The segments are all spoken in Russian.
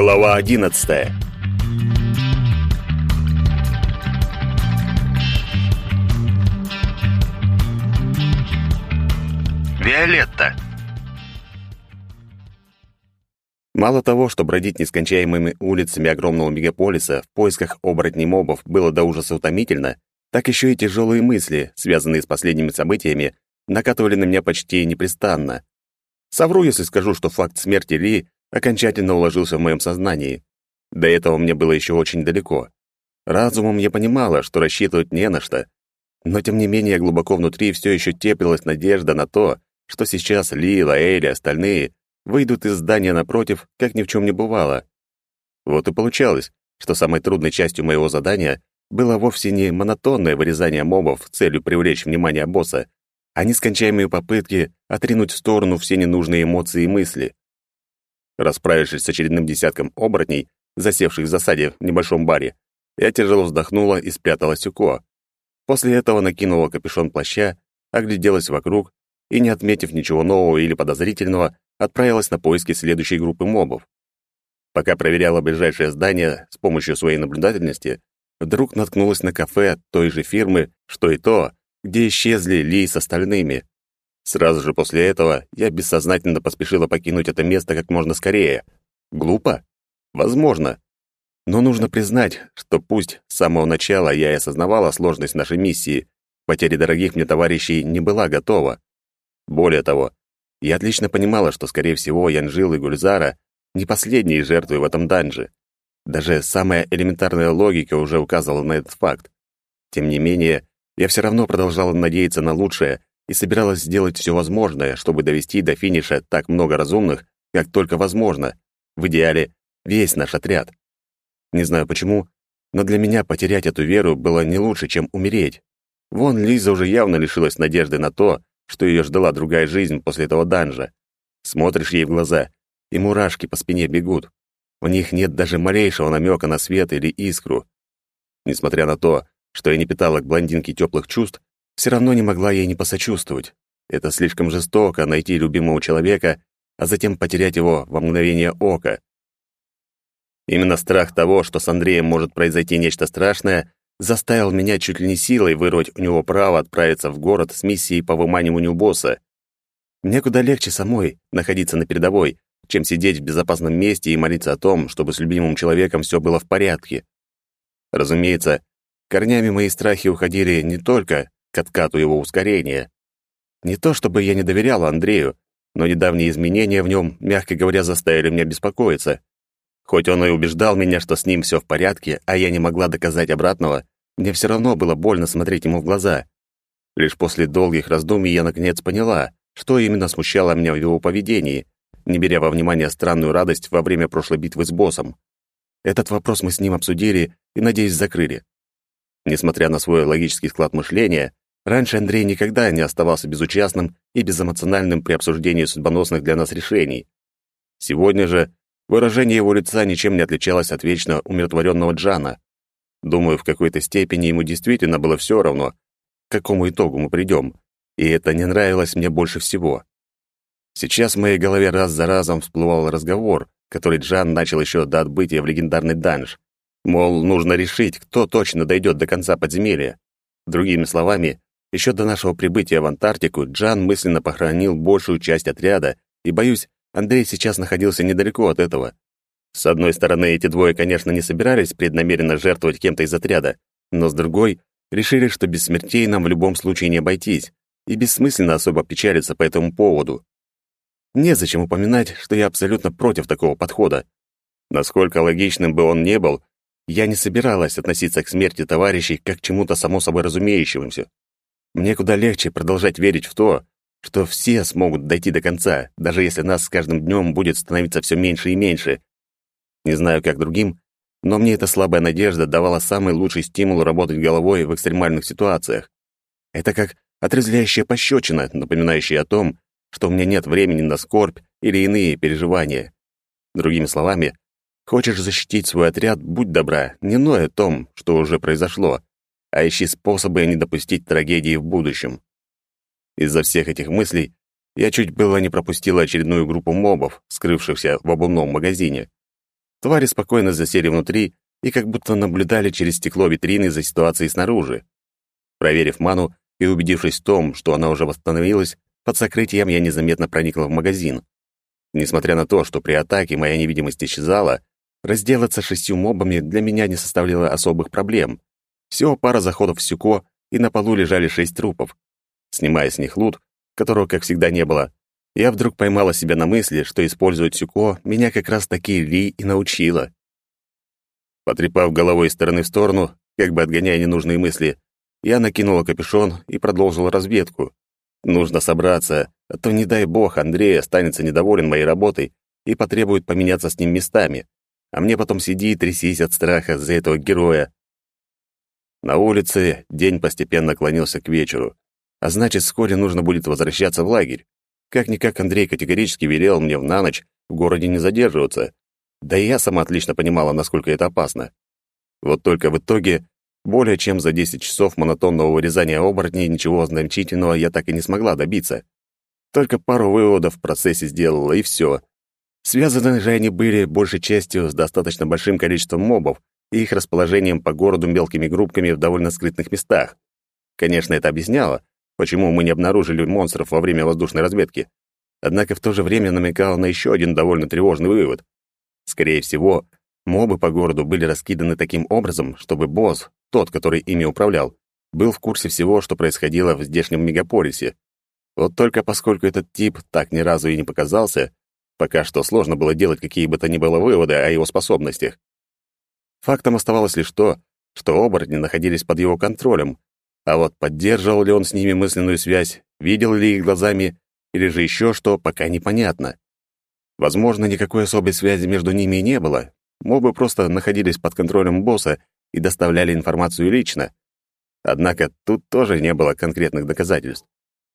Глава одиннадцатая. Виолетта. Мало того, что бродить нескончаемыми улицами огромного мегаполиса в поисках оборотней мобов было до ужаса утомительно, так еще и тяжелые мысли, связанные с последними событиями, накатывали на меня почти непрестанно. Совру, если скажу, что факт смерти Ли окончательно уложился в моем сознании. До этого мне было еще очень далеко. Разумом я понимала, что рассчитывать не на что, но тем не менее глубоко внутри все еще теплилась надежда на то, что сейчас Ли, Лаэль и остальные выйдут из здания напротив, как ни в чем не бывало. Вот и получалось, что самой трудной частью моего задания было вовсе не монотонное вырезание мобов с целью привлечь внимание босса, а нескончаемые попытки отринуть в сторону все ненужные эмоции и мысли. Расправившись с очередным десятком оборотней, засевших в засаде в небольшом баре, я тяжело вздохнула и спряталась у Ко. После этого накинула капюшон плаща, огляделась вокруг и, не отметив ничего нового или подозрительного, отправилась на поиски следующей группы мобов. Пока проверяла ближайшее здание с помощью своей наблюдательности, вдруг наткнулась на кафе той же фирмы, что и то, где исчезли Ли с остальными. Сразу же после этого я бессознательно поспешила покинуть это место как можно скорее. Глупо? Возможно. Но нужно признать, что пусть с самого начала я и осознавала сложность нашей миссии, потеря дорогих мне товарищей не была готова. Более того, я отлично понимала, что, скорее всего, Янжил и Гульзара не последние жертвы в этом данже. Даже самая элементарная логика уже указывала на этот факт. Тем не менее, я все равно продолжала надеяться на лучшее и собиралась сделать все возможное, чтобы довести до финиша так много разумных, как только возможно. В идеале, весь наш отряд. Не знаю почему, но для меня потерять эту веру было не лучше, чем умереть. Вон Лиза уже явно лишилась надежды на то, что ее ждала другая жизнь после этого данжа. Смотришь ей в глаза, и мурашки по спине бегут. В них нет даже малейшего намека на свет или искру. Несмотря на то, что я не питала к блондинке теплых чувств, все равно не могла ей не посочувствовать. Это слишком жестоко найти любимого человека, а затем потерять его во мгновение ока. Именно страх того, что с Андреем может произойти нечто страшное, заставил меня чуть ли не силой вырвать у него право отправиться в город с миссией по выманиванию босса. Мне куда легче самой находиться на передовой, чем сидеть в безопасном месте и молиться о том, чтобы с любимым человеком все было в порядке. Разумеется, корнями мои страхи уходили не только к откату его ускорения. Не то чтобы я не доверяла Андрею, но недавние изменения в нем, мягко говоря, заставили меня беспокоиться. Хоть он и убеждал меня, что с ним все в порядке, а я не могла доказать обратного, мне все равно было больно смотреть ему в глаза. Лишь после долгих раздумий я наконец поняла, что именно смущало меня в его поведении, не беря во внимание странную радость во время прошлой битвы с боссом. Этот вопрос мы с ним обсудили и, надеюсь, закрыли. Несмотря на свой логический склад мышления, раньше Андрей никогда не оставался безучастным и безэмоциональным при обсуждении судьбоносных для нас решений. Сегодня же выражение его лица ничем не отличалось от вечно умиротворенного Джана. Думаю, в какой-то степени ему действительно было все равно, к какому итогу мы придем, и это не нравилось мне больше всего. Сейчас в моей голове раз за разом всплывал разговор, который Джан начал еще до отбытия в легендарный данж. Мол, нужно решить, кто точно дойдет до конца подземелья. Другими словами, еще до нашего прибытия в Антарктику Джан мысленно похоронил большую часть отряда, и, боюсь, Андрей сейчас находился недалеко от этого. С одной стороны, эти двое, конечно, не собирались преднамеренно жертвовать кем-то из отряда, но с другой, решили, что без смертей нам в любом случае не обойтись, и бессмысленно особо печалиться по этому поводу. Незачем упоминать, что я абсолютно против такого подхода. Насколько логичным бы он не был, я не собиралась относиться к смерти товарищей как к чему-то само собой разумеющемуся. Мне куда легче продолжать верить в то, что все смогут дойти до конца, даже если нас с каждым днем будет становиться все меньше и меньше. Не знаю, как другим, но мне эта слабая надежда давала самый лучший стимул работать головой в экстремальных ситуациях. Это как отрезвляющая пощечина, напоминающая о том, что у меня нет времени на скорбь или иные переживания. Другими словами, хочешь защитить свой отряд, будь добра, не ной о том, что уже произошло, а ищи способы не допустить трагедии в будущем. Из-за всех этих мыслей я чуть было не пропустила очередную группу мобов, скрывшихся в обувном магазине. Твари спокойно засели внутри и как будто наблюдали через стекло витрины за ситуацией снаружи. Проверив ману и убедившись в том, что она уже восстановилась, под сокрытием я незаметно проникла в магазин. Несмотря на то, что при атаке моя невидимость исчезала, разделаться шестью мобами для меня не составляло особых проблем. Всего пара заходов в сюко, и на полу лежали шесть трупов. Снимая с них лут, которого, как всегда, не было, я вдруг поймала себя на мысли, что использовать сюко меня как раз таки Ли и научила. Потрепав головой из стороны в сторону, как бы отгоняя ненужные мысли, я накинула капюшон и продолжила разведку. Нужно собраться, а то, не дай бог, Андрей останется недоволен моей работой и потребует поменяться с ним местами. А мне потом сиди и трясись от страха за этого героя. На улице день постепенно клонился к вечеру, а значит, вскоре нужно будет возвращаться в лагерь. Как-никак Андрей категорически велел мне в на ночь в городе не задерживаться. Да и я сама отлично понимала, насколько это опасно. Вот только в итоге более чем за 10 часов монотонного вырезания оборотней ничего значительного я так и не смогла добиться. Только пару выводов в процессе сделала, и все. Связаны же они были большей частью с достаточно большим количеством мобов и их расположением по городу мелкими группками в довольно скрытных местах. Конечно, это объясняло, почему мы не обнаружили монстров во время воздушной разведки. Однако в то же время намекало на еще один довольно тревожный вывод. Скорее всего, мобы по городу были раскиданы таким образом, чтобы босс, тот, который ими управлял, был в курсе всего, что происходило в здешнем мегаполисе. Вот только поскольку этот тип так ни разу и не показался, пока что сложно было делать какие бы то ни было выводы о его способностях. Фактом оставалось лишь то, что оборотни находились под его контролем, а вот поддерживал ли он с ними мысленную связь, видел ли их глазами, или же еще что, пока непонятно. Возможно, никакой особой связи между ними и не было. Мобы просто находились под контролем босса и доставляли информацию лично. Однако тут тоже не было конкретных доказательств.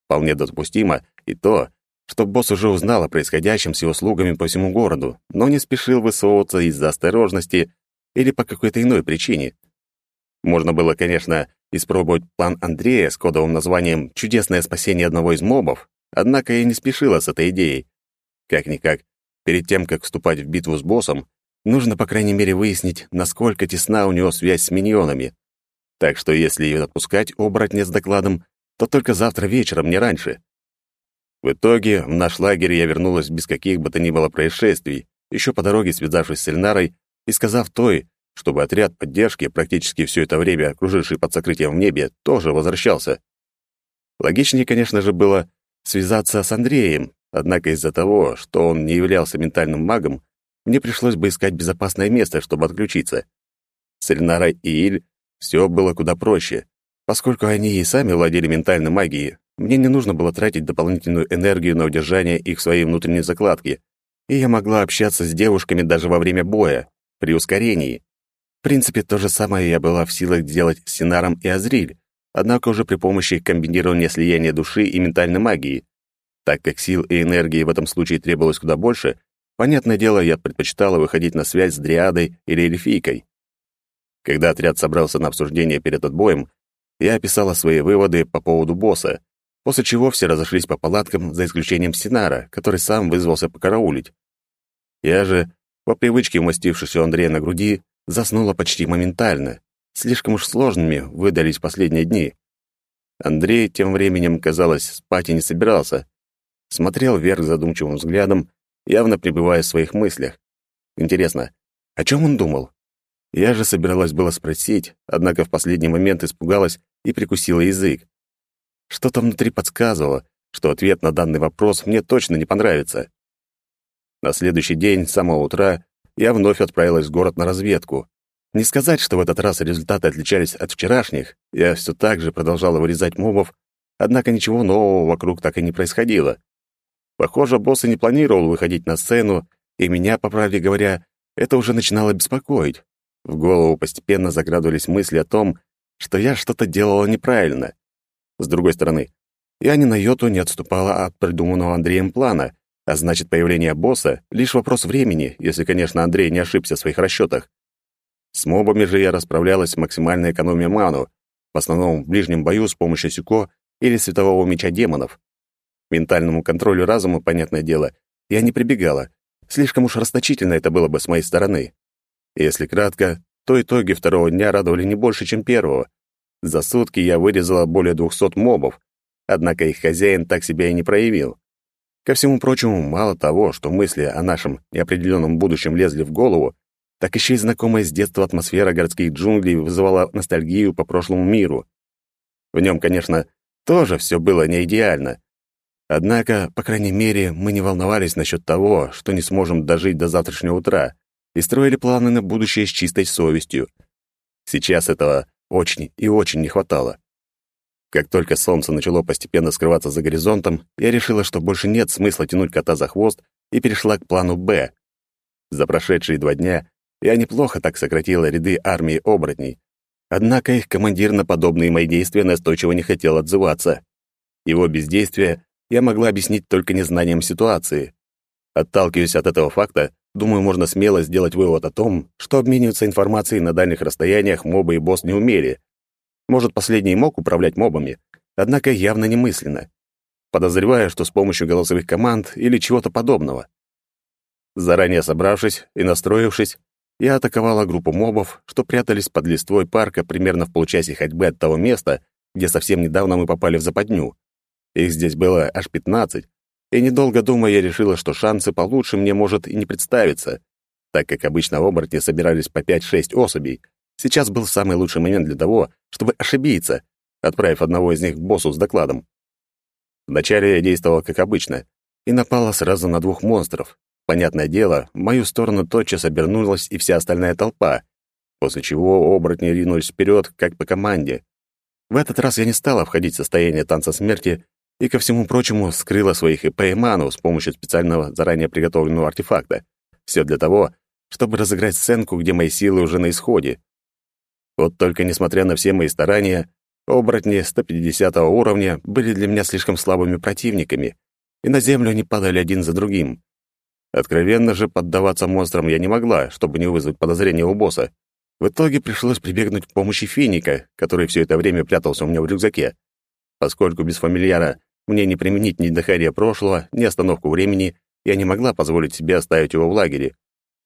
Вполне допустимо и то, что босс уже узнал о происходящем с его слугами по всему городу, но не спешил высовываться из-за осторожности или по какой-то иной причине. Можно было, конечно, испробовать план Андрея с кодовым названием «Чудесное спасение одного из мобов», однако я не спешила с этой идеей. Как-никак, перед тем, как вступать в битву с боссом, Нужно, по крайней мере, выяснить, насколько тесна у него связь с миньонами. Так что если ее отпускать оборотня с докладом, то только завтра вечером, не раньше. В итоге в наш лагерь я вернулась без каких бы то ни было происшествий, еще по дороге связавшись с Эльнарой и сказав той, чтобы отряд поддержки, практически все это время окруживший под сокрытием в небе, тоже возвращался. Логичнее, конечно же, было связаться с Андреем, однако из-за того, что он не являлся ментальным магом, мне пришлось бы искать безопасное место, чтобы отключиться. С Эльнарой и Иль все было куда проще. Поскольку они и сами владели ментальной магией, мне не нужно было тратить дополнительную энергию на удержание их в своей внутренней закладке, и я могла общаться с девушками даже во время боя, при ускорении. В принципе, то же самое я была в силах сделать с Синаром и Азриль, однако уже при помощи комбинирования слияния души и ментальной магии. Так как сил и энергии в этом случае требовалось куда больше, Понятное дело, я предпочитала выходить на связь с Дриадой или Эльфийкой. Когда отряд собрался на обсуждение перед отбоем, я описала свои выводы по поводу босса, после чего все разошлись по палаткам, за исключением Синара, который сам вызвался покараулить. Я же, по привычке умастившись у Андрея на груди, заснула почти моментально. Слишком уж сложными выдались последние дни. Андрей тем временем, казалось, спать и не собирался. Смотрел вверх задумчивым взглядом явно пребывая в своих мыслях. Интересно, о чем он думал? Я же собиралась было спросить, однако в последний момент испугалась и прикусила язык. Что-то внутри подсказывало, что ответ на данный вопрос мне точно не понравится. На следующий день, с самого утра, я вновь отправилась в город на разведку. Не сказать, что в этот раз результаты отличались от вчерашних, я все так же продолжала вырезать мобов, однако ничего нового вокруг так и не происходило. Похоже, босс и не планировал выходить на сцену, и меня, по правде говоря, это уже начинало беспокоить. В голову постепенно заградывались мысли о том, что я что-то делала неправильно. С другой стороны, я ни на йоту не отступала от придуманного Андреем плана, а значит, появление босса — лишь вопрос времени, если, конечно, Андрей не ошибся в своих расчетах. С мобами же я расправлялась максимально экономия ману, в основном в ближнем бою с помощью сюко или светового меча демонов ментальному контролю разума, понятное дело, я не прибегала, Слишком уж расточительно это было бы с моей стороны. Если кратко, то итоги второго дня радовали не больше, чем первого. За сутки я вырезала более двухсот мобов, однако их хозяин так себя и не проявил. Ко всему прочему, мало того, что мысли о нашем неопределенном будущем лезли в голову, так еще и знакомая с детства атмосфера городских джунглей вызывала ностальгию по прошлому миру. В нем, конечно, тоже все было не идеально. Однако, по крайней мере, мы не волновались насчет того, что не сможем дожить до завтрашнего утра, и строили планы на будущее с чистой совестью. Сейчас этого очень и очень не хватало. Как только солнце начало постепенно скрываться за горизонтом, я решила, что больше нет смысла тянуть кота за хвост и перешла к плану «Б». За прошедшие два дня я неплохо так сократила ряды армии оборотней. Однако их командир на подобные мои действия настойчиво не хотел отзываться. Его бездействие я могла объяснить только незнанием ситуации. Отталкиваясь от этого факта, думаю, можно смело сделать вывод о том, что обмениваться информацией на дальних расстояниях мобы и босс не умели. Может, последний мог управлять мобами, однако явно немысленно. Подозреваю, что с помощью голосовых команд или чего-то подобного. Заранее собравшись и настроившись, я атаковала группу мобов, что прятались под листвой парка примерно в получасе ходьбы от того места, где совсем недавно мы попали в западню. Их здесь было аж 15, и недолго думая, я решила, что шансы получше мне может и не представиться, так как обычно оборотни собирались по 5-6 особей. Сейчас был самый лучший момент для того, чтобы ошибиться, отправив одного из них к боссу с докладом. Вначале я действовала как обычно и напала сразу на двух монстров, Понятное дело, в мою сторону тотчас обернулась и вся остальная толпа, после чего оборотни ринулись вперед, как по команде. В этот раз я не стала входить в состояние танца смерти и, ко всему прочему, скрыла своих и ману с помощью специального заранее приготовленного артефакта. Все для того, чтобы разыграть сценку, где мои силы уже на исходе. Вот только, несмотря на все мои старания, оборотни 150 уровня были для меня слишком слабыми противниками, и на землю они падали один за другим. Откровенно же поддаваться монстрам я не могла, чтобы не вызвать подозрения у босса. В итоге пришлось прибегнуть к помощи финика, который все это время прятался у меня в рюкзаке. Поскольку без фамильяра мне не применить ни дыхание прошлого, ни остановку времени, я не могла позволить себе оставить его в лагере.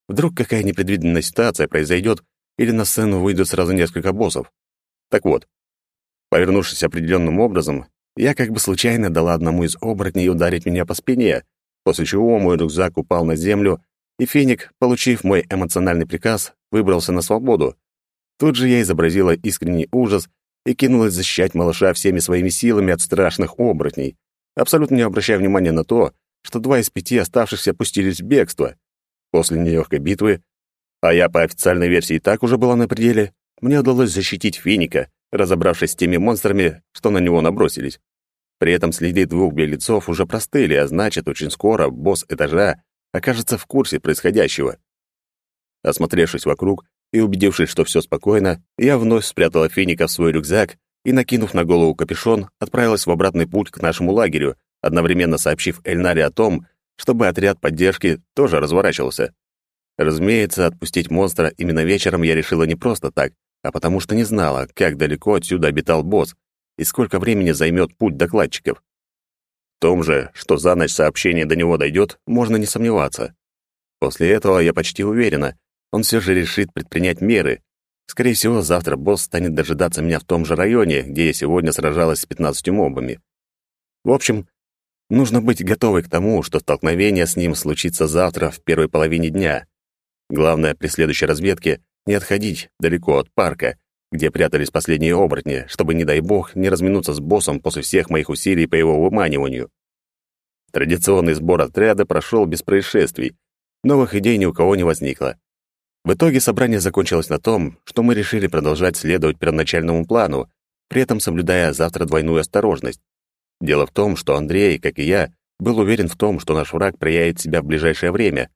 Вдруг какая непредвиденная ситуация произойдет, или на сцену выйдут сразу несколько боссов. Так вот, повернувшись определенным образом, я как бы случайно дала одному из оборотней ударить меня по спине, после чего мой рюкзак упал на землю, и феник, получив мой эмоциональный приказ, выбрался на свободу. Тут же я изобразила искренний ужас и кинулась защищать малыша всеми своими силами от страшных оборотней, абсолютно не обращая внимания на то, что два из пяти оставшихся пустились в бегство. После нелегкой битвы, а я по официальной версии так уже была на пределе, мне удалось защитить финика, разобравшись с теми монстрами, что на него набросились. При этом следы двух беглецов уже простыли, а значит, очень скоро босс этажа окажется в курсе происходящего. Осмотревшись вокруг и убедившись, что все спокойно, я вновь спрятала финика в свой рюкзак и, накинув на голову капюшон, отправилась в обратный путь к нашему лагерю, одновременно сообщив Эльнаре о том, чтобы отряд поддержки тоже разворачивался. Разумеется, отпустить монстра именно вечером я решила не просто так, а потому что не знала, как далеко отсюда обитал босс, и сколько времени займет путь докладчиков. В том же, что за ночь сообщение до него дойдет, можно не сомневаться. После этого я почти уверена, он все же решит предпринять меры. Скорее всего, завтра босс станет дожидаться меня в том же районе, где я сегодня сражалась с 15 мобами. В общем, нужно быть готовой к тому, что столкновение с ним случится завтра в первой половине дня. Главное при следующей разведке не отходить далеко от парка где прятались последние оборотни, чтобы, не дай бог, не разминуться с боссом после всех моих усилий по его выманиванию. Традиционный сбор отряда прошел без происшествий. Новых идей ни у кого не возникло. В итоге собрание закончилось на том, что мы решили продолжать следовать первоначальному плану, при этом соблюдая завтра двойную осторожность. Дело в том, что Андрей, как и я, был уверен в том, что наш враг проявит себя в ближайшее время.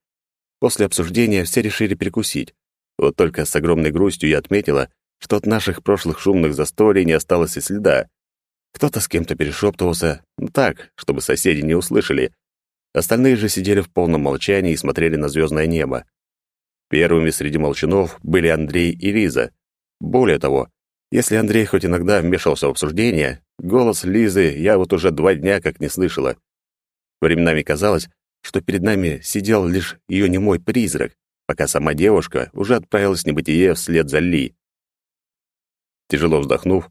После обсуждения все решили перекусить. Вот только с огромной грустью я отметила, что от наших прошлых шумных застолий не осталось и следа. Кто-то с кем-то перешептывался, ну так, чтобы соседи не услышали. Остальные же сидели в полном молчании и смотрели на звездное небо. Первыми среди молчанов были Андрей и Лиза. Более того, если Андрей хоть иногда вмешивался в обсуждение, голос Лизы я вот уже два дня как не слышала. Временами казалось, что перед нами сидел лишь ее немой призрак, пока сама девушка уже отправилась в небытие вслед за Ли. Тяжело вздохнув,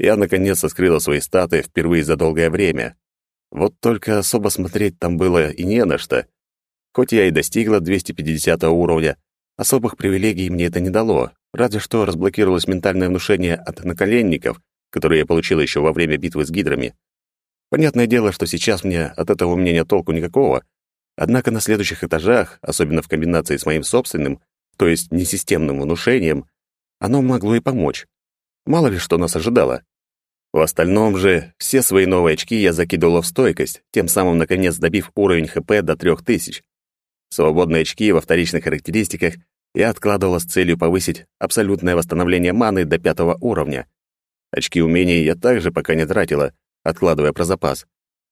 я наконец-то скрыла свои статы впервые за долгое время. Вот только особо смотреть там было и не на что. Хоть я и достигла 250 уровня, особых привилегий мне это не дало, разве что разблокировалось ментальное внушение от наколенников, которое я получила еще во время битвы с гидрами. Понятное дело, что сейчас мне от этого мнения толку никакого, однако на следующих этажах, особенно в комбинации с моим собственным, то есть несистемным внушением, оно могло и помочь. Мало ли что нас ожидало. В остальном же все свои новые очки я закидывала в стойкость, тем самым наконец добив уровень ХП до 3000. Свободные очки во вторичных характеристиках я откладывала с целью повысить абсолютное восстановление маны до пятого уровня. Очки умений я также пока не тратила, откладывая про запас.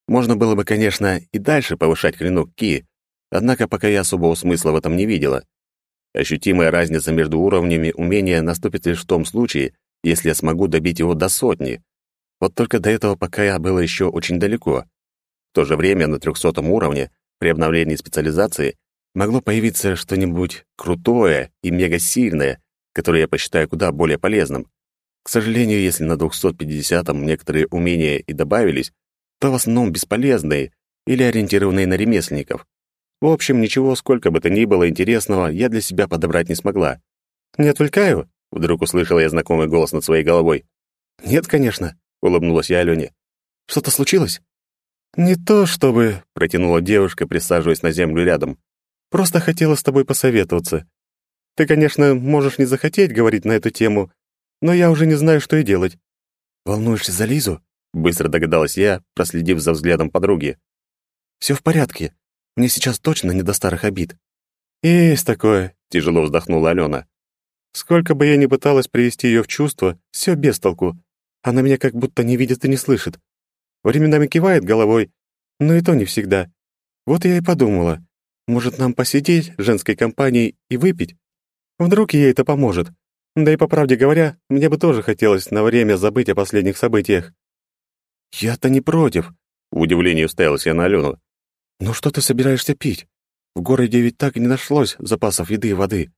Можно было бы, конечно, и дальше повышать клинок Ки, однако пока я особого смысла в этом не видела. Ощутимая разница между уровнями умения наступит лишь в том случае, если я смогу добить его до сотни. Вот только до этого пока я было еще очень далеко. В то же время на трехсотом уровне, при обновлении специализации, могло появиться что-нибудь крутое и мегасильное, которое я посчитаю куда более полезным. К сожалению, если на 250-м некоторые умения и добавились, то в основном бесполезные или ориентированные на ремесленников. В общем, ничего, сколько бы то ни было интересного, я для себя подобрать не смогла. «Не отвлекаю?» Вдруг услышала я знакомый голос над своей головой. «Нет, конечно», — улыбнулась я Алене. «Что-то случилось?» «Не то чтобы», — протянула девушка, присаживаясь на землю рядом. «Просто хотела с тобой посоветоваться. Ты, конечно, можешь не захотеть говорить на эту тему, но я уже не знаю, что и делать». «Волнуешься за Лизу?» — быстро догадалась я, проследив за взглядом подруги. «Все в порядке. Мне сейчас точно не до старых обид». «Есть такое», — тяжело вздохнула Алена. Сколько бы я ни пыталась привести ее в чувство, все без толку. Она меня как будто не видит и не слышит. Временами кивает головой, но и то не всегда. Вот я и подумала, может, нам посидеть женской компанией и выпить? Вдруг ей это поможет. Да и по правде говоря, мне бы тоже хотелось на время забыть о последних событиях. Я-то не против, в удивлении уставилась я на Алену. Но что ты собираешься пить? В городе ведь так и не нашлось запасов еды и воды.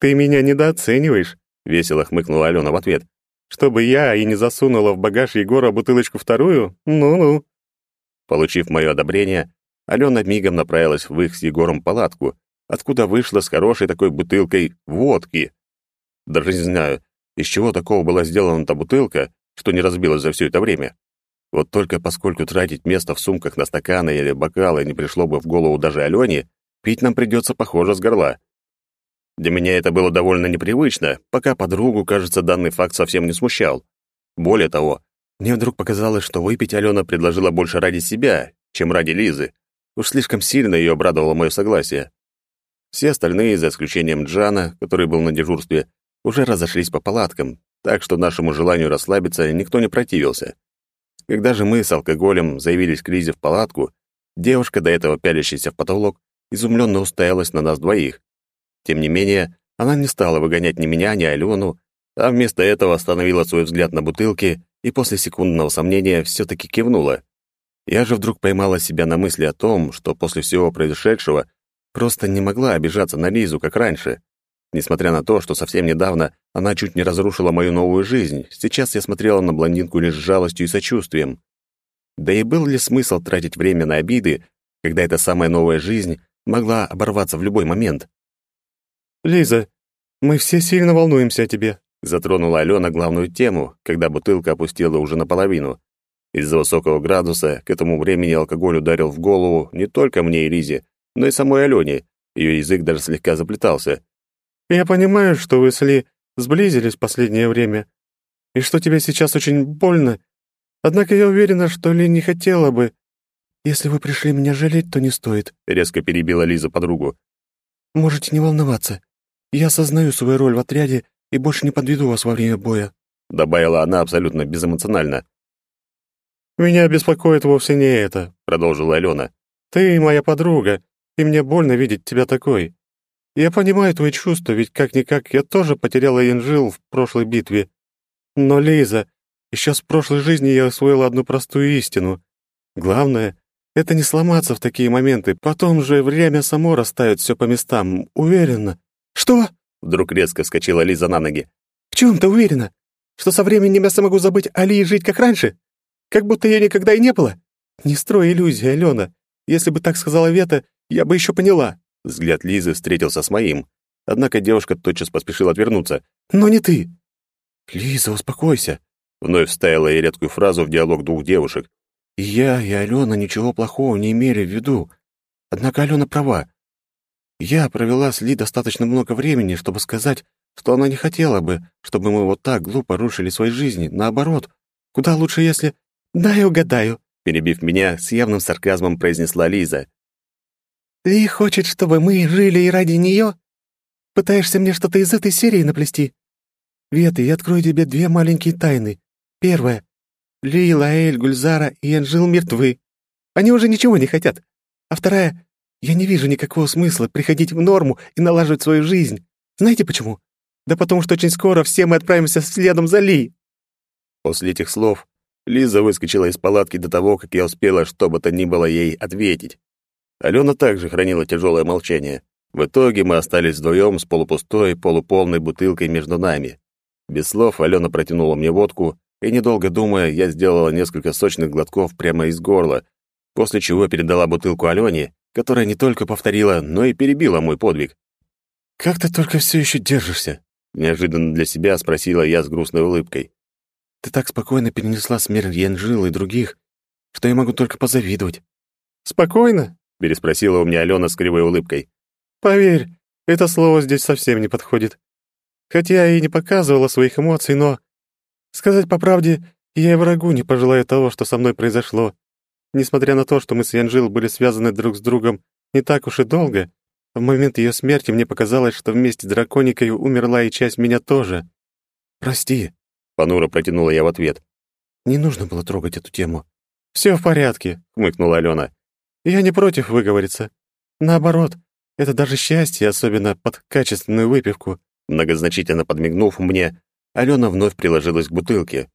«Ты меня недооцениваешь», — весело хмыкнула Алена в ответ. «Чтобы я и не засунула в багаж Егора бутылочку вторую? Ну-ну». Получив мое одобрение, Алена мигом направилась в их с Егором палатку, откуда вышла с хорошей такой бутылкой водки. Даже не знаю, из чего такого была сделана та бутылка, что не разбилась за все это время. Вот только поскольку тратить место в сумках на стаканы или бокалы не пришло бы в голову даже Алене, пить нам придется, похоже, с горла. Для меня это было довольно непривычно, пока подругу, кажется, данный факт совсем не смущал. Более того, мне вдруг показалось, что выпить Алена предложила больше ради себя, чем ради Лизы. Уж слишком сильно ее обрадовало мое согласие. Все остальные, за исключением Джана, который был на дежурстве, уже разошлись по палаткам, так что нашему желанию расслабиться никто не противился. Когда же мы с алкоголем заявились к Лизе в палатку, девушка, до этого пялящаяся в потолок, изумленно уставилась на нас двоих. Тем не менее, она не стала выгонять ни меня, ни Алену, а вместо этого остановила свой взгляд на бутылке и после секундного сомнения все-таки кивнула. Я же вдруг поймала себя на мысли о том, что после всего произошедшего просто не могла обижаться на Лизу, как раньше. Несмотря на то, что совсем недавно она чуть не разрушила мою новую жизнь, сейчас я смотрела на блондинку лишь с жалостью и сочувствием. Да и был ли смысл тратить время на обиды, когда эта самая новая жизнь могла оборваться в любой момент? «Лиза, мы все сильно волнуемся о тебе», — затронула Алена главную тему, когда бутылка опустила уже наполовину. Из-за высокого градуса к этому времени алкоголь ударил в голову не только мне и Лизе, но и самой Алене. Ее язык даже слегка заплетался. «Я понимаю, что вы с Ли сблизились в последнее время, и что тебе сейчас очень больно, однако я уверена, что Ли не хотела бы...» «Если вы пришли меня жалеть, то не стоит», — резко перебила Лиза подругу. «Можете не волноваться. «Я осознаю свою роль в отряде и больше не подведу вас во время боя», — добавила она абсолютно безэмоционально. «Меня беспокоит вовсе не это», — продолжила Алена. «Ты моя подруга, и мне больно видеть тебя такой. Я понимаю твои чувства, ведь как-никак я тоже потеряла Инжил в прошлой битве. Но, Лиза, еще с прошлой жизни я усвоила одну простую истину. Главное Это не сломаться в такие моменты. Потом же время само расставит все по местам. Уверена. Что? Вдруг резко вскочила Лиза на ноги. В чем ты уверена? Что со временем я смогу забыть Али и жить как раньше? Как будто ее никогда и не было? Не строй иллюзии, Алена. Если бы так сказала Вета, я бы еще поняла. Взгляд Лизы встретился с моим. Однако девушка тотчас поспешила отвернуться. Но не ты. Лиза, успокойся. Вновь вставила я редкую фразу в диалог двух девушек. И я, и Алена ничего плохого не имели в виду. Однако Алена права. Я провела с Ли достаточно много времени, чтобы сказать, что она не хотела бы, чтобы мы вот так глупо рушили свои жизни. Наоборот, куда лучше, если... «Дай угадаю», — перебив меня, с явным сарказмом произнесла Лиза. «Ли хочет, чтобы мы жили и ради нее? Пытаешься мне что-то из этой серии наплести? Вета, я открою тебе две маленькие тайны. Первая. Ли, Лаэль, Гульзара и Анжил мертвы. Они уже ничего не хотят. А вторая. Я не вижу никакого смысла приходить в норму и налаживать свою жизнь. Знаете почему? Да потому что очень скоро все мы отправимся следом за Ли». После этих слов Лиза выскочила из палатки до того, как я успела, что бы то ни было ей ответить. Алена также хранила тяжелое молчание. В итоге мы остались вдвоем с полупустой, полуполной бутылкой между нами. Без слов Алена протянула мне водку, и, недолго думая, я сделала несколько сочных глотков прямо из горла, после чего передала бутылку Алене, которая не только повторила, но и перебила мой подвиг. «Как ты только все еще держишься?» Неожиданно для себя спросила я с грустной улыбкой. «Ты так спокойно перенесла смерть Янжила и других, что я могу только позавидовать». «Спокойно?» — переспросила у меня Алена с кривой улыбкой. «Поверь, это слово здесь совсем не подходит. Хотя я и не показывала своих эмоций, но... Сказать по правде, я и врагу не пожелаю того, что со мной произошло. Несмотря на то, что мы с Янжил были связаны друг с другом не так уж и долго, в момент ее смерти мне показалось, что вместе с драконикой умерла и часть меня тоже. «Прости», — понуро протянула я в ответ. «Не нужно было трогать эту тему». «Все в порядке», — хмыкнула Алена. «Я не против выговориться. Наоборот, это даже счастье, особенно под качественную выпивку». Многозначительно подмигнув мне, Алена вновь приложилась к бутылке.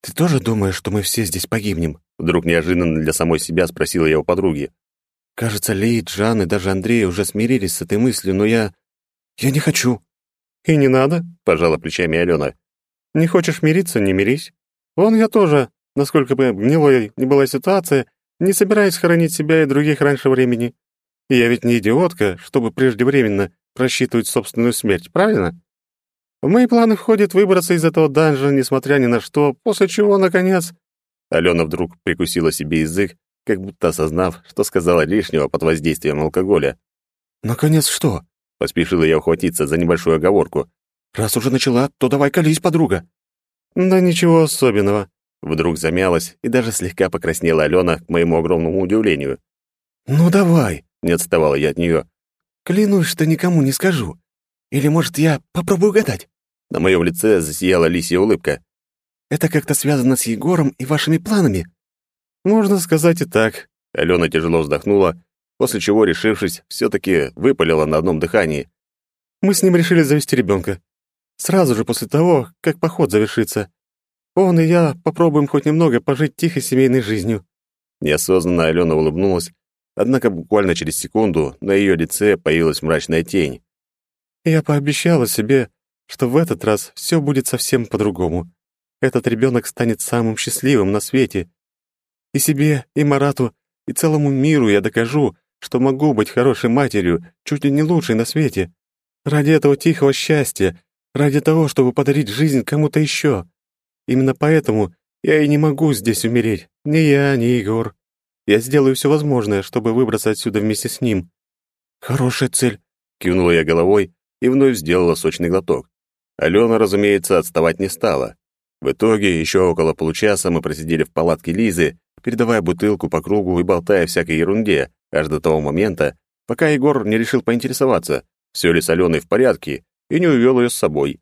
«Ты тоже думаешь, что мы все здесь погибнем?» Вдруг неожиданно для самой себя спросила я у подруги. Кажется, Ли, Джан и даже Андрей уже смирились с этой мыслью, но я... Я не хочу. И не надо, пожала плечами Алена. Не хочешь мириться, не мирись. Вон я тоже, насколько бы гнилой ни была ситуация, не собираюсь хоронить себя и других раньше времени. Я ведь не идиотка, чтобы преждевременно просчитывать собственную смерть, правильно? В мои планы входит выбраться из этого данжа, несмотря ни на что, после чего, наконец... Алена вдруг прикусила себе язык как будто осознав, что сказала лишнего под воздействием алкоголя. «Наконец что?» — поспешила я ухватиться за небольшую оговорку. «Раз уже начала, то давай колись, подруга». «Да ничего особенного». Вдруг замялась и даже слегка покраснела Алена к моему огромному удивлению. «Ну давай», — не отставала я от нее. «Клянусь, что никому не скажу. Или, может, я попробую угадать?» На моем лице засияла лисья улыбка. «Это как-то связано с Егором и вашими планами?» «Можно сказать и так». Алена тяжело вздохнула, после чего, решившись, все-таки выпалила на одном дыхании. «Мы с ним решили завести ребенка. Сразу же после того, как поход завершится. Он и я попробуем хоть немного пожить тихой семейной жизнью». Неосознанно Алена улыбнулась, однако буквально через секунду на ее лице появилась мрачная тень. «Я пообещала себе, что в этот раз все будет совсем по-другому. Этот ребенок станет самым счастливым на свете, и себе, и Марату, и целому миру я докажу, что могу быть хорошей матерью, чуть ли не лучшей на свете. Ради этого тихого счастья, ради того, чтобы подарить жизнь кому-то еще. Именно поэтому я и не могу здесь умереть. Ни я, ни Егор. Я сделаю все возможное, чтобы выбраться отсюда вместе с ним. Хорошая цель. Кивнула я головой и вновь сделала сочный глоток. Алена, разумеется, отставать не стала. В итоге еще около получаса мы просидели в палатке Лизы, передавая бутылку по кругу и болтая всякой ерунде, аж до того момента, пока Егор не решил поинтересоваться, все ли с Аленой в порядке, и не увел ее с собой.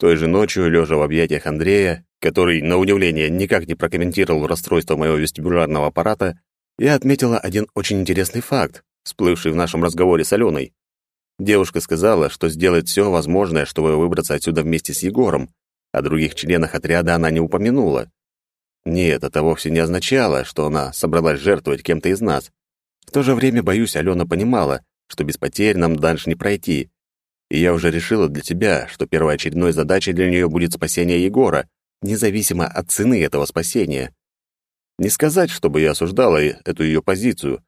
Той же ночью, лежа в объятиях Андрея, который, на удивление, никак не прокомментировал расстройство моего вестибулярного аппарата, я отметила один очень интересный факт, всплывший в нашем разговоре с Аленой. Девушка сказала, что сделает все возможное, чтобы выбраться отсюда вместе с Егором, о других членах отряда она не упомянула. Нет, это вовсе не означало, что она собралась жертвовать кем-то из нас. В то же время, боюсь, Алена понимала, что без потерь нам дальше не пройти. И я уже решила для тебя, что первоочередной задачей для нее будет спасение Егора, независимо от цены этого спасения. Не сказать, чтобы я осуждала эту ее позицию.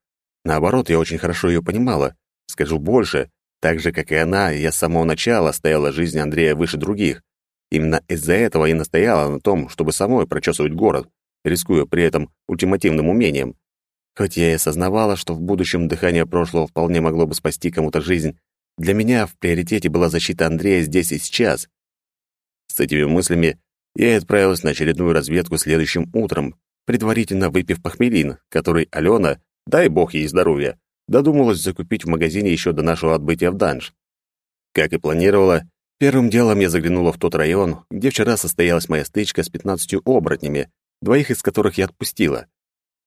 Наоборот, я очень хорошо ее понимала. Скажу больше, так же, как и она, я с самого начала стояла жизнь Андрея выше других. Именно из-за этого и настояла на том, чтобы самой прочесывать город, рискуя при этом ультимативным умением. Хоть я и осознавала, что в будущем дыхание прошлого вполне могло бы спасти кому-то жизнь, для меня в приоритете была защита Андрея здесь и сейчас. С этими мыслями я отправилась на очередную разведку следующим утром, предварительно выпив похмелин, который Алена, дай бог ей здоровья, додумалась закупить в магазине еще до нашего отбытия в данж. Как и планировала, первым делом я заглянула в тот район, где вчера состоялась моя стычка с пятнадцатью оборотнями, двоих из которых я отпустила.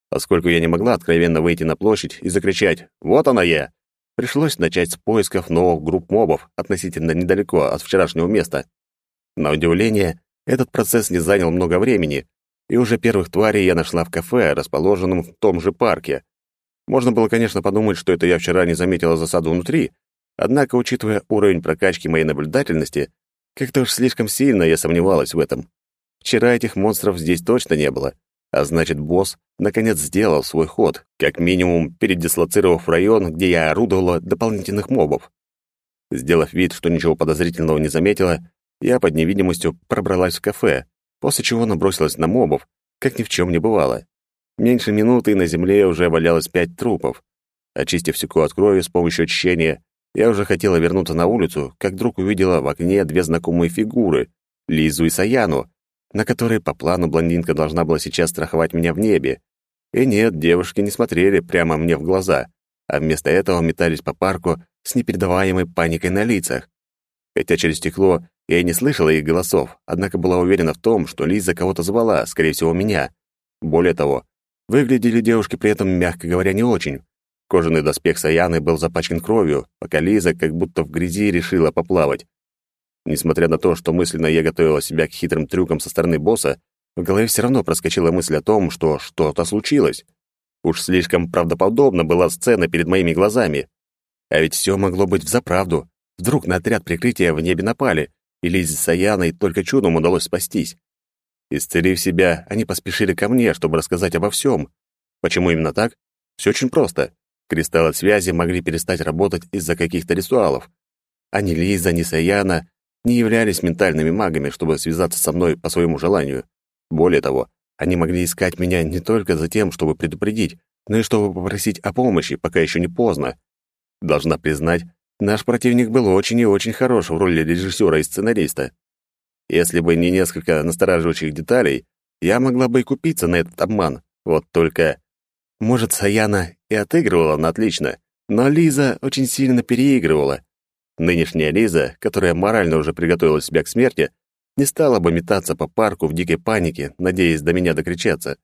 Поскольку я не могла откровенно выйти на площадь и закричать «Вот она я!», пришлось начать с поисков новых групп мобов относительно недалеко от вчерашнего места. На удивление, этот процесс не занял много времени, и уже первых тварей я нашла в кафе, расположенном в том же парке. Можно было, конечно, подумать, что это я вчера не заметила засаду внутри, однако, учитывая уровень прокачки моей наблюдательности, как-то уж слишком сильно я сомневалась в этом. Вчера этих монстров здесь точно не было, а значит, босс наконец сделал свой ход, как минимум передислоцировав район, где я орудовала дополнительных мобов. Сделав вид, что ничего подозрительного не заметила, я под невидимостью пробралась в кафе, после чего набросилась на мобов, как ни в чем не бывало. Меньше минуты, на земле уже валялось пять трупов. Очистив стекло от крови с помощью очищения, я уже хотела вернуться на улицу, как вдруг увидела в окне две знакомые фигуры — Лизу и Саяну, на которые по плану блондинка должна была сейчас страховать меня в небе. И нет, девушки не смотрели прямо мне в глаза, а вместо этого метались по парку с непередаваемой паникой на лицах. Хотя через стекло я и не слышала их голосов, однако была уверена в том, что Лиза кого-то звала, скорее всего, меня. Более того, выглядели девушки при этом, мягко говоря, не очень. Кожаный доспех Саяны был запачкан кровью, пока Лиза как будто в грязи решила поплавать. Несмотря на то, что мысленно я готовила себя к хитрым трюкам со стороны босса, в голове все равно проскочила мысль о том, что что-то случилось. Уж слишком правдоподобно была сцена перед моими глазами. А ведь все могло быть взаправду. Вдруг на отряд прикрытия в небе напали, и Лизе с Аяной только чудом удалось спастись. Исцелив себя, они поспешили ко мне, чтобы рассказать обо всем. Почему именно так? Все очень просто. Кристаллы связи могли перестать работать из-за каких-то ритуалов. А ни Лиза, ни Саяна не являлись ментальными магами, чтобы связаться со мной по своему желанию. Более того, они могли искать меня не только за тем, чтобы предупредить, но и чтобы попросить о помощи, пока еще не поздно. Должна признать, Наш противник был очень и очень хорош в роли режиссера и сценариста. Если бы не несколько настораживающих деталей, я могла бы и купиться на этот обман. Вот только... Может, Саяна и отыгрывала на отлично, но Лиза очень сильно переигрывала. Нынешняя Лиза, которая морально уже приготовила себя к смерти, не стала бы метаться по парку в дикой панике, надеясь до меня докричаться.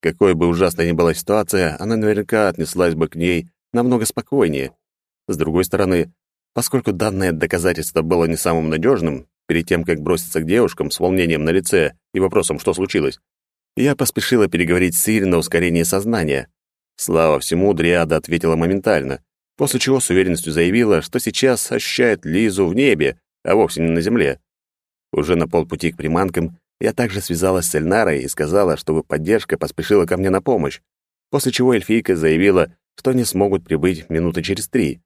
Какой бы ужасной ни была ситуация, она наверняка отнеслась бы к ней намного спокойнее. С другой стороны, поскольку данное доказательство было не самым надежным, перед тем, как броситься к девушкам с волнением на лице и вопросом, что случилось, я поспешила переговорить с Ири на ускорение сознания. Слава всему, Дриада ответила моментально, после чего с уверенностью заявила, что сейчас ощущает Лизу в небе, а вовсе не на земле. Уже на полпути к приманкам я также связалась с Эльнарой и сказала, чтобы поддержка поспешила ко мне на помощь, после чего эльфийка заявила, что они смогут прибыть минуты через три.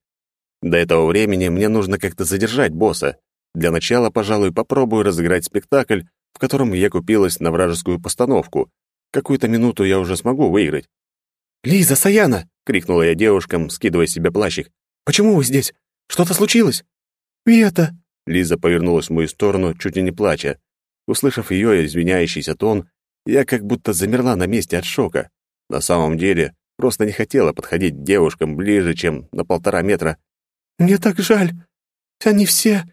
До этого времени мне нужно как-то задержать босса. Для начала, пожалуй, попробую разыграть спектакль, в котором я купилась на вражескую постановку. Какую-то минуту я уже смогу выиграть. «Лиза, Саяна!» — крикнула я девушкам, скидывая с себя плащик. «Почему вы здесь? Что-то случилось?» «Вета!» — Лиза повернулась в мою сторону, чуть ли не плача. Услышав ее извиняющийся тон, я как будто замерла на месте от шока. На самом деле, просто не хотела подходить к девушкам ближе, чем на полтора метра, «Мне так жаль. Они все.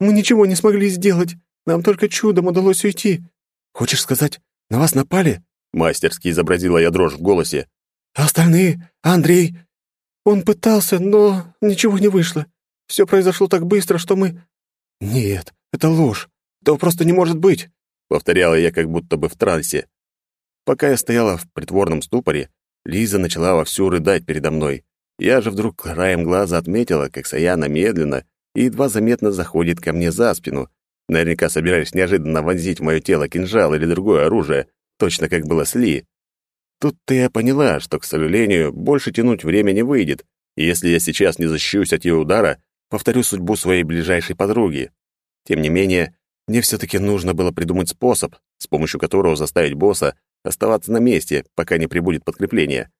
Мы ничего не смогли сделать. Нам только чудом удалось уйти». «Хочешь сказать, на вас напали?» Мастерски изобразила я дрожь в голосе. «А остальные? Андрей? Он пытался, но ничего не вышло. Все произошло так быстро, что мы...» «Нет, это ложь. Этого просто не может быть», — повторяла я как будто бы в трансе. Пока я стояла в притворном ступоре, Лиза начала вовсю рыдать передо мной. Я же вдруг краем глаза отметила, как Саяна медленно и едва заметно заходит ко мне за спину, наверняка собираясь неожиданно вонзить в мое тело кинжал или другое оружие, точно как было с Ли. Тут-то я поняла, что, к сожалению, больше тянуть время не выйдет, и если я сейчас не защищусь от ее удара, повторю судьбу своей ближайшей подруги. Тем не менее, мне все-таки нужно было придумать способ, с помощью которого заставить босса оставаться на месте, пока не прибудет подкрепление.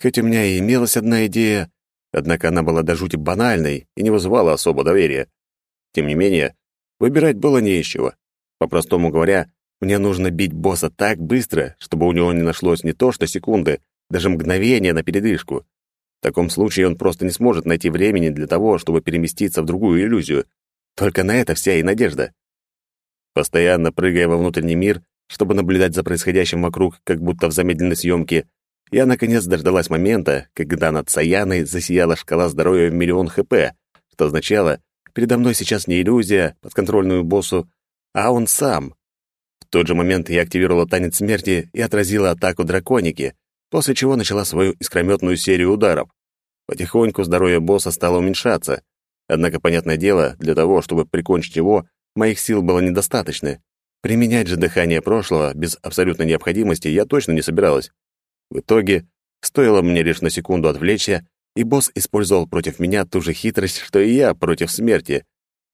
Хоть у меня и имелась одна идея, однако она была до жути банальной и не вызывала особо доверия. Тем не менее, выбирать было не из чего. По-простому говоря, мне нужно бить босса так быстро, чтобы у него не нашлось не то что секунды, даже мгновения на передышку. В таком случае он просто не сможет найти времени для того, чтобы переместиться в другую иллюзию. Только на это вся и надежда. Постоянно прыгая во внутренний мир, чтобы наблюдать за происходящим вокруг, как будто в замедленной съемке, я наконец дождалась момента, когда над Саяной засияла шкала здоровья в миллион ХП, что означало, передо мной сейчас не иллюзия, подконтрольную боссу, а он сам. Тот же момент я активировала танец смерти и отразила атаку драконики, после чего начала свою искрометную серию ударов. Потихоньку здоровье босса стало уменьшаться, однако, понятное дело, для того, чтобы прикончить его, моих сил было недостаточно. Применять же дыхание прошлого без абсолютной необходимости я точно не собиралась. В итоге, стоило мне лишь на секунду отвлечься, и босс использовал против меня ту же хитрость, что и я против смерти.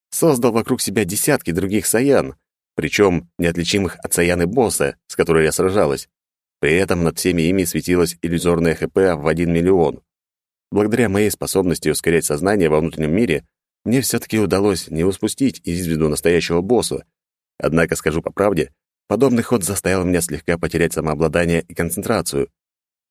Создал вокруг себя десятки других саян, причем неотличимых от саяны босса, с которой я сражалась. При этом над всеми ими светилось иллюзорное ХП в один миллион. Благодаря моей способности ускорять сознание во внутреннем мире, мне все-таки удалось не успустить из виду настоящего босса. Однако, скажу по правде, подобный ход заставил меня слегка потерять самообладание и концентрацию.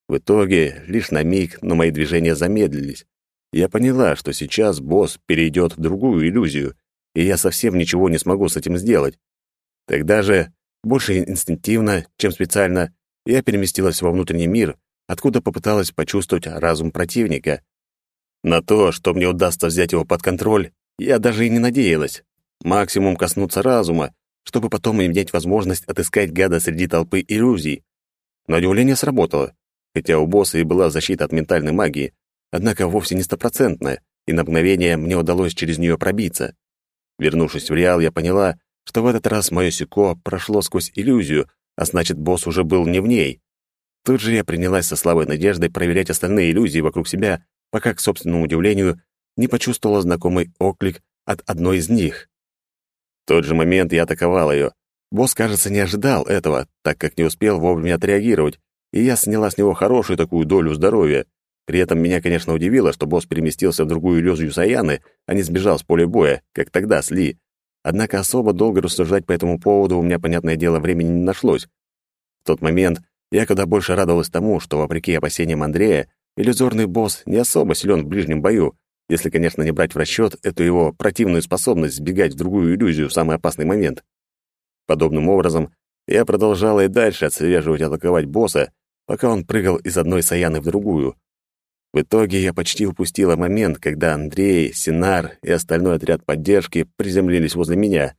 В итоге, лишь на миг, но мои движения замедлились. Я поняла, что сейчас босс перейдет в другую иллюзию, и я совсем ничего не смогу с этим сделать. Тогда же, больше инстинктивно, чем специально, я переместилась во внутренний мир, откуда попыталась почувствовать разум противника. На то, что мне удастся взять его под контроль, я даже и не надеялась. Максимум коснуться разума, чтобы потом иметь возможность отыскать гада среди толпы иллюзий. Но удивление сработало хотя у босса и была защита от ментальной магии, однако вовсе не стопроцентная, и на мгновение мне удалось через нее пробиться. Вернувшись в Реал, я поняла, что в этот раз мое сико прошло сквозь иллюзию, а значит, босс уже был не в ней. Тут же я принялась со слабой надеждой проверять остальные иллюзии вокруг себя, пока, к собственному удивлению, не почувствовала знакомый оклик от одной из них. В тот же момент я атаковал ее. Босс, кажется, не ожидал этого, так как не успел вовремя отреагировать, и я сняла с него хорошую такую долю здоровья. При этом меня, конечно, удивило, что босс переместился в другую иллюзию Саяны, а не сбежал с поля боя, как тогда с Ли. Однако особо долго рассуждать по этому поводу у меня, понятное дело, времени не нашлось. В тот момент я куда больше радовалась тому, что, вопреки опасениям Андрея, иллюзорный босс не особо силен в ближнем бою, если, конечно, не брать в расчет эту его противную способность сбегать в другую иллюзию в самый опасный момент. Подобным образом, я продолжала и дальше отслеживать атаковать босса, пока он прыгал из одной саяны в другую. В итоге я почти упустила момент, когда Андрей, Синар и остальной отряд поддержки приземлились возле меня.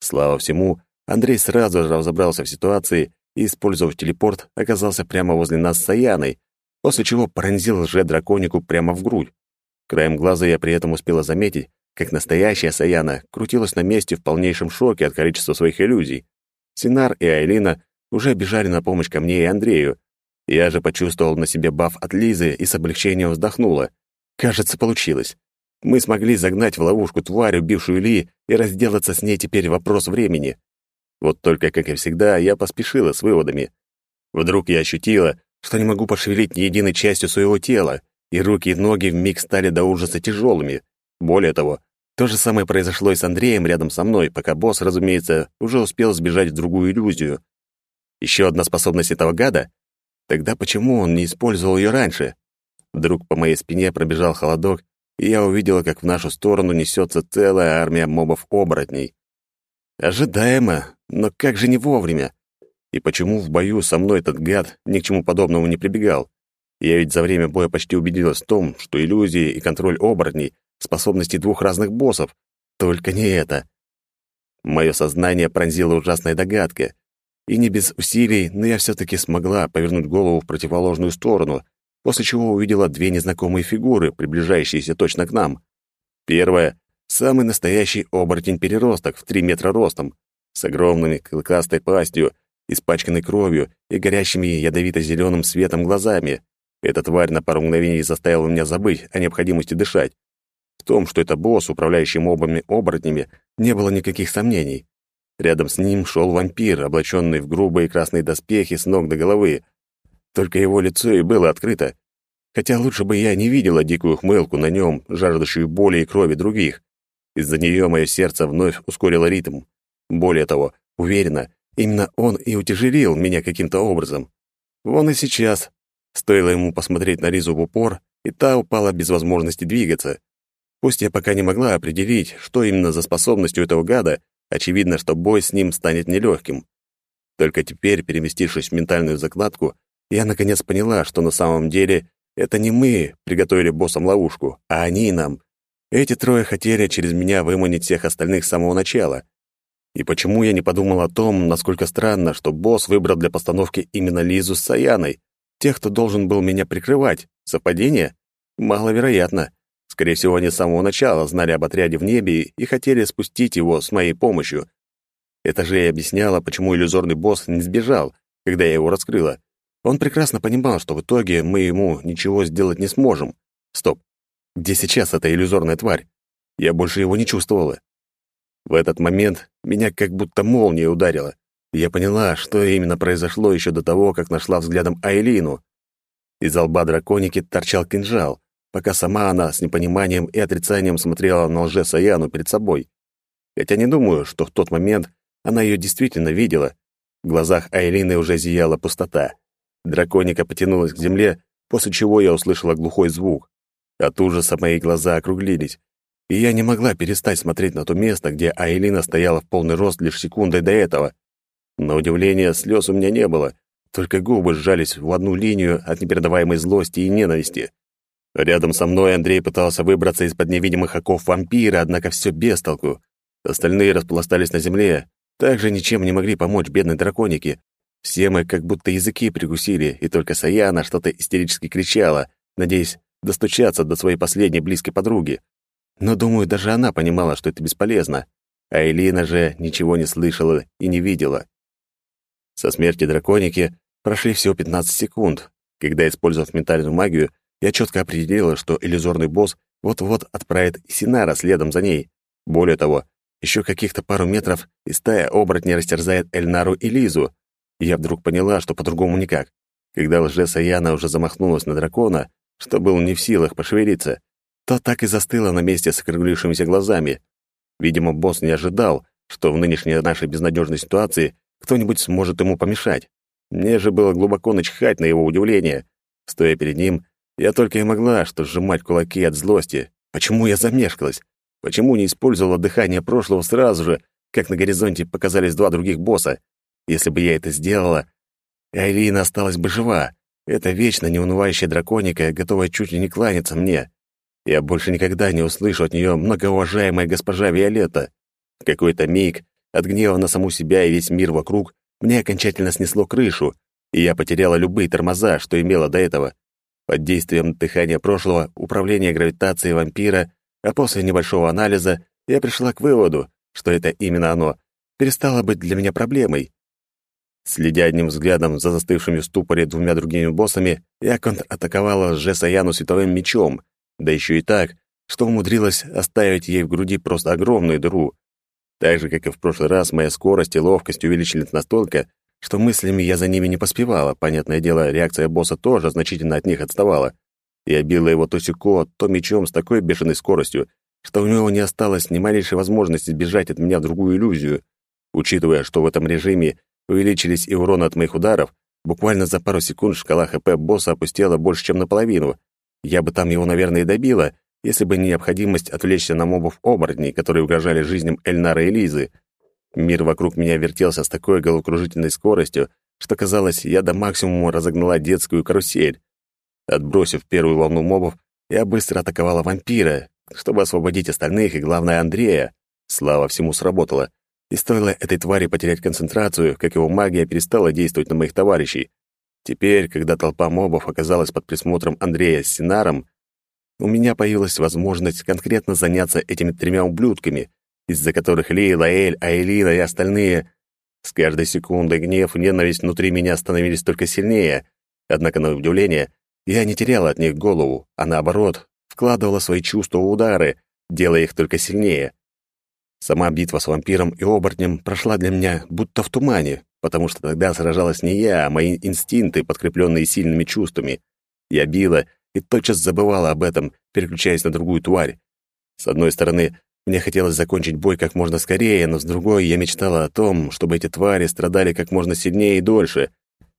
Слава всему, Андрей сразу же разобрался в ситуации и, использовав телепорт, оказался прямо возле нас с Саяной, после чего пронзил лже-драконику прямо в грудь. Краем глаза я при этом успела заметить, как настоящая Саяна крутилась на месте в полнейшем шоке от количества своих иллюзий. Синар и Айлина уже бежали на помощь ко мне и Андрею, я же почувствовал на себе баф от Лизы и с облегчением вздохнула. Кажется, получилось. Мы смогли загнать в ловушку тварь, убившую Ли, и разделаться с ней теперь вопрос времени. Вот только, как и всегда, я поспешила с выводами. Вдруг я ощутила, что не могу пошевелить ни единой частью своего тела, и руки и ноги вмиг стали до ужаса тяжелыми. Более того, то же самое произошло и с Андреем рядом со мной, пока босс, разумеется, уже успел сбежать в другую иллюзию. Еще одна способность этого гада Тогда почему он не использовал ее раньше? Вдруг по моей спине пробежал холодок, и я увидела, как в нашу сторону несется целая армия мобов-оборотней. Ожидаемо, но как же не вовремя? И почему в бою со мной этот гад ни к чему подобному не прибегал? Я ведь за время боя почти убедилась в том, что иллюзии и контроль оборотней — способности двух разных боссов. Только не это. Мое сознание пронзила ужасная догадка. И не без усилий, но я все-таки смогла повернуть голову в противоположную сторону, после чего увидела две незнакомые фигуры, приближающиеся точно к нам. Первая — самый настоящий оборотень-переросток в три метра ростом, с огромными клыкастой пастью, испачканной кровью и горящими ядовито-зеленым светом глазами. Эта тварь на пару мгновений заставила меня забыть о необходимости дышать. В том, что это босс, управляющий мобами-оборотнями, не было никаких сомнений. Рядом с ним шел вампир, облаченный в грубые красные доспехи с ног до головы. Только его лицо и было открыто. Хотя лучше бы я не видела дикую хмылку на нем, жаждущую боли и крови других. Из-за нее мое сердце вновь ускорило ритм. Более того, уверена, именно он и утяжелил меня каким-то образом. Вон и сейчас. Стоило ему посмотреть на Ризу в упор, и та упала без возможности двигаться. Пусть я пока не могла определить, что именно за способностью этого гада, очевидно, что бой с ним станет нелегким. Только теперь, переместившись в ментальную закладку, я наконец поняла, что на самом деле это не мы приготовили боссам ловушку, а они нам. Эти трое хотели через меня выманить всех остальных с самого начала. И почему я не подумал о том, насколько странно, что босс выбрал для постановки именно Лизу с Саяной, тех, кто должен был меня прикрывать? Совпадение? Маловероятно. Скорее всего, они с самого начала знали об отряде в небе и хотели спустить его с моей помощью. Это же и объясняло, почему иллюзорный босс не сбежал, когда я его раскрыла. Он прекрасно понимал, что в итоге мы ему ничего сделать не сможем. Стоп. Где сейчас эта иллюзорная тварь? Я больше его не чувствовала. В этот момент меня как будто молния ударила. Я поняла, что именно произошло еще до того, как нашла взглядом Айлину. Из лба драконики торчал кинжал, пока сама она с непониманием и отрицанием смотрела на лже-Саяну перед собой. Хотя не думаю, что в тот момент она ее действительно видела. В глазах Айлины уже зияла пустота. Драконика потянулась к земле, после чего я услышала глухой звук. От ужаса мои глаза округлились, и я не могла перестать смотреть на то место, где Айлина стояла в полный рост лишь секундой до этого. На удивление, слез у меня не было, только губы сжались в одну линию от непередаваемой злости и ненависти. Рядом со мной Андрей пытался выбраться из-под невидимых оков вампира, однако все без толку. Остальные распластались на земле, также ничем не могли помочь бедной драконике. Все мы как будто языки прикусили, и только Саяна что-то истерически кричала, надеясь достучаться до своей последней близкой подруги. Но, думаю, даже она понимала, что это бесполезно. А Элина же ничего не слышала и не видела. Со смерти драконики прошли всего 15 секунд, когда, использовав ментальную магию, я четко определила, что иллюзорный босс вот-вот отправит Синара следом за ней. Более того, еще каких-то пару метров, и стая оборотней растерзает Эльнару и Лизу. И я вдруг поняла, что по-другому никак. Когда лже-Саяна уже замахнулась на дракона, что был не в силах пошевелиться, то так и застыла на месте с округлившимися глазами. Видимо, босс не ожидал, что в нынешней нашей безнадежной ситуации кто-нибудь сможет ему помешать. Мне же было глубоко начхать на его удивление. Стоя перед ним, я только и могла, что сжимать кулаки от злости. Почему я замешкалась? Почему не использовала дыхание прошлого сразу же, как на горизонте показались два других босса? Если бы я это сделала, Айлина осталась бы жива. Это вечно неунывающая драконика, готовая чуть ли не кланяться мне. Я больше никогда не услышу от нее многоуважаемая госпожа Виолетта. В какой-то миг от гнева на саму себя и весь мир вокруг мне окончательно снесло крышу, и я потеряла любые тормоза, что имела до этого. Под действием дыхания прошлого, управления гравитацией вампира, а после небольшого анализа я пришла к выводу, что это именно оно, перестало быть для меня проблемой. Следя одним взглядом за застывшими в ступоре двумя другими боссами, я контратаковала Жесаяну световым мечом, да еще и так, что умудрилась оставить ей в груди просто огромную дыру. Так же, как и в прошлый раз, моя скорость и ловкость увеличились настолько, что мыслями я за ними не поспевала. Понятное дело, реакция босса тоже значительно от них отставала. Я била его то сюко, то мечом с такой бешеной скоростью, что у него не осталось ни малейшей возможности сбежать от меня в другую иллюзию. Учитывая, что в этом режиме увеличились и урон от моих ударов, буквально за пару секунд шкала ХП босса опустела больше, чем наполовину. Я бы там его, наверное, и добила, если бы не необходимость отвлечься на мобов-оборотней, которые угрожали жизням Эльнара и Лизы. Мир вокруг меня вертелся с такой головокружительной скоростью, что казалось, я до максимума разогнала детскую карусель. Отбросив первую волну мобов, я быстро атаковала вампира, чтобы освободить остальных и, главное, Андрея. Слава всему сработала. и стоило этой твари потерять концентрацию, как его магия перестала действовать на моих товарищей. Теперь, когда толпа мобов оказалась под присмотром Андрея с Синаром, у меня появилась возможность конкретно заняться этими тремя ублюдками, из-за которых Ли, Лаэль, Айлина и остальные... С каждой секундой гнев и ненависть внутри меня становились только сильнее, однако, на удивление, я не теряла от них голову, а наоборот, вкладывала свои чувства в удары, делая их только сильнее. Сама битва с вампиром и оборотнем прошла для меня будто в тумане, потому что тогда сражалась не я, а мои инстинкты, подкрепленные сильными чувствами. Я била и тотчас забывала об этом, переключаясь на другую тварь. С одной стороны, мне хотелось закончить бой как можно скорее, но с другой я мечтала о том, чтобы эти твари страдали как можно сильнее и дольше.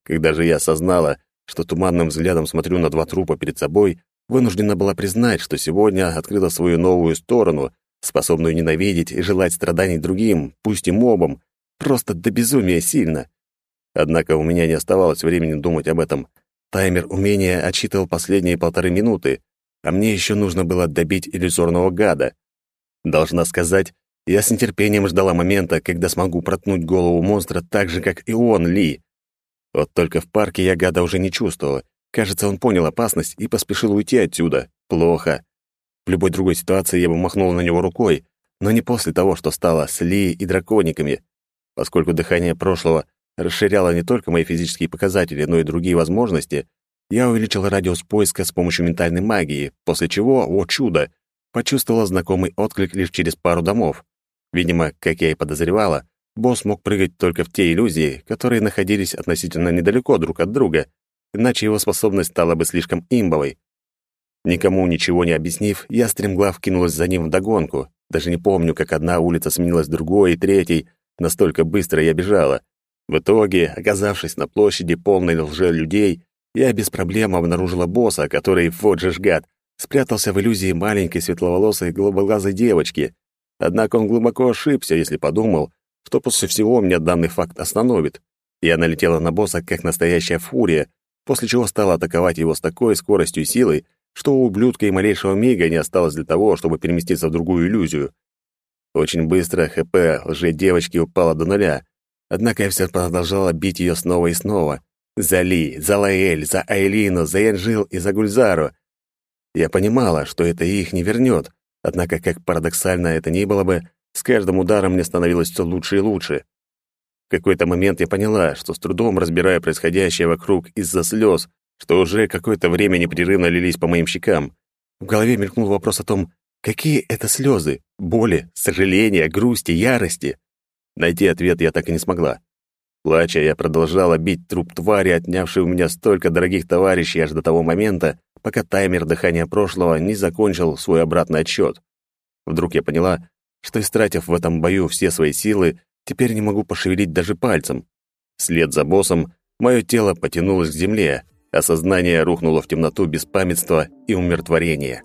Когда же я осознала, что туманным взглядом смотрю на два трупа перед собой, вынуждена была признать, что сегодня открыла свою новую сторону, способную ненавидеть и желать страданий другим, пусть и мобам, просто до безумия сильно. Однако у меня не оставалось времени думать об этом. Таймер умения отсчитывал последние полторы минуты, а мне еще нужно было добить иллюзорного гада. Должна сказать, я с нетерпением ждала момента, когда смогу проткнуть голову монстра так же, как и он, Ли. Вот только в парке я гада уже не чувствовала. Кажется, он понял опасность и поспешил уйти отсюда. Плохо. В любой другой ситуации я бы махнула на него рукой, но не после того, что стало с Ли и дракониками. Поскольку дыхание прошлого расширяло не только мои физические показатели, но и другие возможности, я увеличил радиус поиска с помощью ментальной магии, после чего, о чудо, почувствовала знакомый отклик лишь через пару домов. Видимо, как я и подозревала, босс мог прыгать только в те иллюзии, которые находились относительно недалеко друг от друга, иначе его способность стала бы слишком имбовой. Никому ничего не объяснив, я стремглав кинулась за ним вдогонку. Даже не помню, как одна улица сменилась другой и третьей, настолько быстро я бежала. В итоге, оказавшись на площади полной лже людей, я без проблем обнаружила босса, который, вот же ж гад, спрятался в иллюзии маленькой светловолосой голубоглазой девочки. Однако он глубоко ошибся, если подумал, что после всего меня данный факт остановит. Я налетела на босса как настоящая фурия, после чего стала атаковать его с такой скоростью и силой, что у ублюдка и малейшего мига не осталось для того, чтобы переместиться в другую иллюзию. Очень быстро ХП лже-девочки упало до нуля, однако я все продолжала бить ее снова и снова. За Ли, за Лаэль, за Айлину, за Янжил и за Гульзару. Я понимала, что это их не вернет, однако, как парадоксально это ни было бы, с каждым ударом мне становилось все лучше и лучше. В какой-то момент я поняла, что с трудом разбирая происходящее вокруг из-за слез, что уже какое-то время непрерывно лились по моим щекам. В голове мелькнул вопрос о том, какие это слезы, боли, сожаления, грусти, ярости. Найти ответ я так и не смогла. Плача, я продолжала бить труп твари, отнявшей у меня столько дорогих товарищей аж до того момента, пока таймер дыхания прошлого не закончил свой обратный отсчет. Вдруг я поняла, что, истратив в этом бою все свои силы, теперь не могу пошевелить даже пальцем. Вслед за боссом мое тело потянулось к земле, а сознание рухнуло в темноту беспамятства и умиротворения.